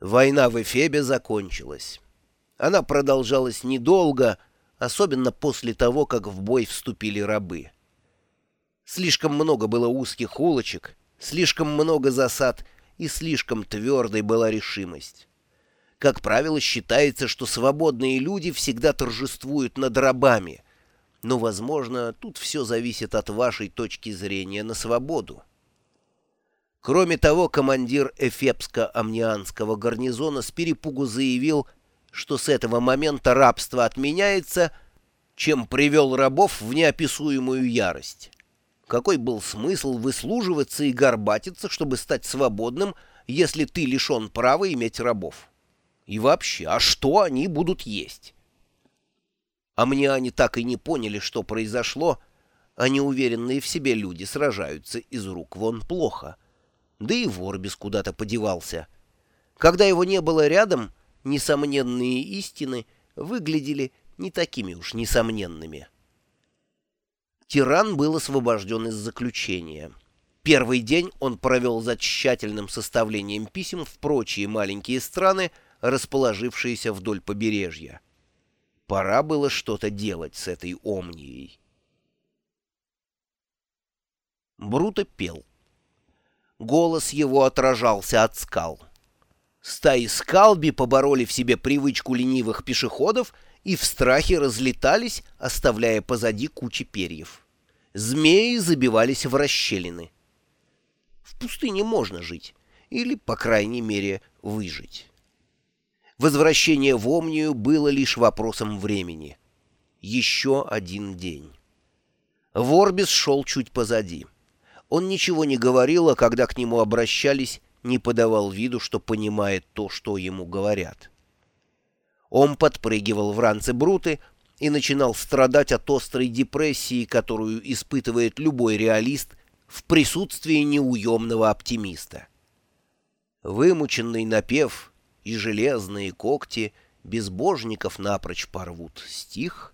Война в Эфебе закончилась. Она продолжалась недолго, особенно после того, как в бой вступили рабы. Слишком много было узких улочек, слишком много засад и слишком твердой была решимость. Как правило, считается, что свободные люди всегда торжествуют над рабами, но, возможно, тут все зависит от вашей точки зрения на свободу. Кроме того, командир Эфепско-Амнианского гарнизона с перепугу заявил, что с этого момента рабство отменяется, чем привел рабов в неописуемую ярость. Какой был смысл выслуживаться и горбатиться, чтобы стать свободным, если ты лишен права иметь рабов? И вообще, а что они будут есть? Амниане так и не поняли, что произошло, а неуверенные в себе люди сражаются из рук вон плохо — да и Ворбис куда-то подевался. Когда его не было рядом, несомненные истины выглядели не такими уж несомненными. Тиран был освобожден из заключения. Первый день он провел за тщательным составлением писем в прочие маленькие страны, расположившиеся вдоль побережья. Пора было что-то делать с этой омнией. Бруто пел. Голос его отражался от скал. Стаи скалби побороли в себе привычку ленивых пешеходов и в страхе разлетались, оставляя позади кучи перьев. Змеи забивались в расщелины. В пустыне можно жить, или, по крайней мере, выжить. Возвращение в Омнию было лишь вопросом времени. Еще один день. Ворбис шел чуть позади. Он ничего не говорил, а когда к нему обращались, не подавал виду, что понимает то, что ему говорят. Он подпрыгивал в ранце Бруты и начинал страдать от острой депрессии, которую испытывает любой реалист в присутствии неуемного оптимиста. Вымученный напев и железные когти безбожников напрочь порвут стих.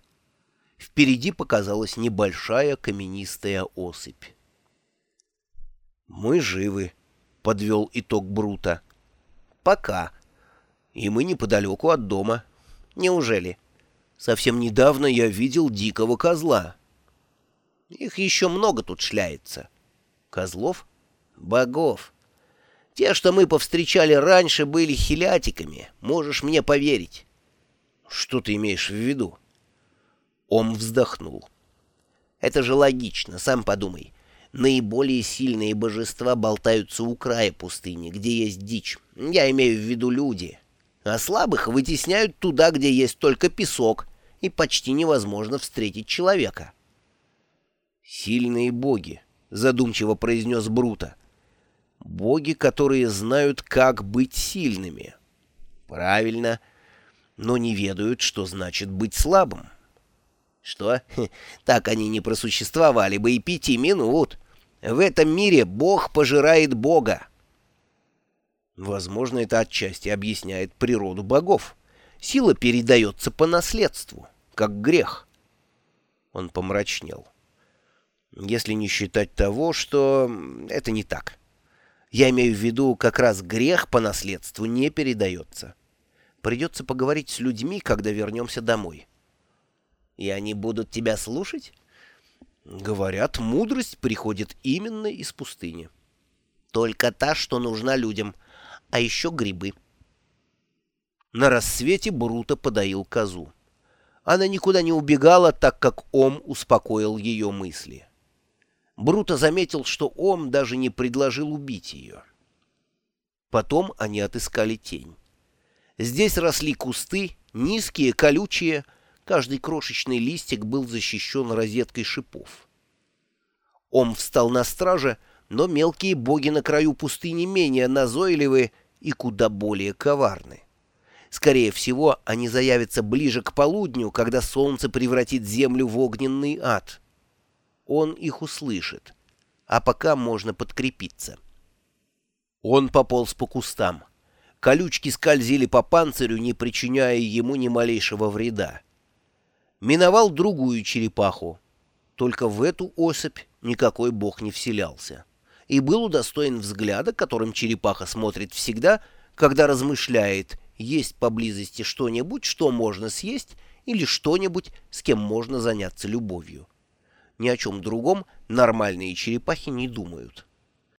Впереди показалась небольшая каменистая осыпь. «Мы живы», — подвел итог Брута. «Пока. И мы неподалеку от дома. Неужели? Совсем недавно я видел дикого козла. Их еще много тут шляется. Козлов? Богов. Те, что мы повстречали раньше, были хилятиками, можешь мне поверить». «Что ты имеешь в виду?» Он вздохнул. «Это же логично, сам подумай наиболее сильные божества болтаются у края пустыни, где есть дичь. Я имею в виду люди. А слабых вытесняют туда, где есть только песок, и почти невозможно встретить человека. «Сильные боги», — задумчиво произнес Брута. «Боги, которые знают, как быть сильными». «Правильно, но не ведают, что значит быть слабым». «Что? Так они не просуществовали бы и пяти минут». В этом мире Бог пожирает Бога. Возможно, это отчасти объясняет природу богов. Сила передается по наследству, как грех. Он помрачнел. Если не считать того, что это не так. Я имею в виду, как раз грех по наследству не передается. Придется поговорить с людьми, когда вернемся домой. И они будут тебя слушать? Говорят, мудрость приходит именно из пустыни. Только та, что нужна людям, а еще грибы. На рассвете Бруто подоил козу. Она никуда не убегала, так как Ом успокоил ее мысли. Бруто заметил, что Ом даже не предложил убить ее. Потом они отыскали тень. Здесь росли кусты, низкие, колючие, Каждый крошечный листик был защищен розеткой шипов. Ом встал на страже, но мелкие боги на краю пустыни менее назойливы и куда более коварны. Скорее всего, они заявятся ближе к полудню, когда солнце превратит землю в огненный ад. Он их услышит, а пока можно подкрепиться. Он пополз по кустам. Колючки скользили по панцирю, не причиняя ему ни малейшего вреда миновал другую черепаху. Только в эту особь никакой бог не вселялся. И был удостоен взгляда, которым черепаха смотрит всегда, когда размышляет, есть поблизости что-нибудь, что можно съесть, или что-нибудь, с кем можно заняться любовью. Ни о чем другом нормальные черепахи не думают.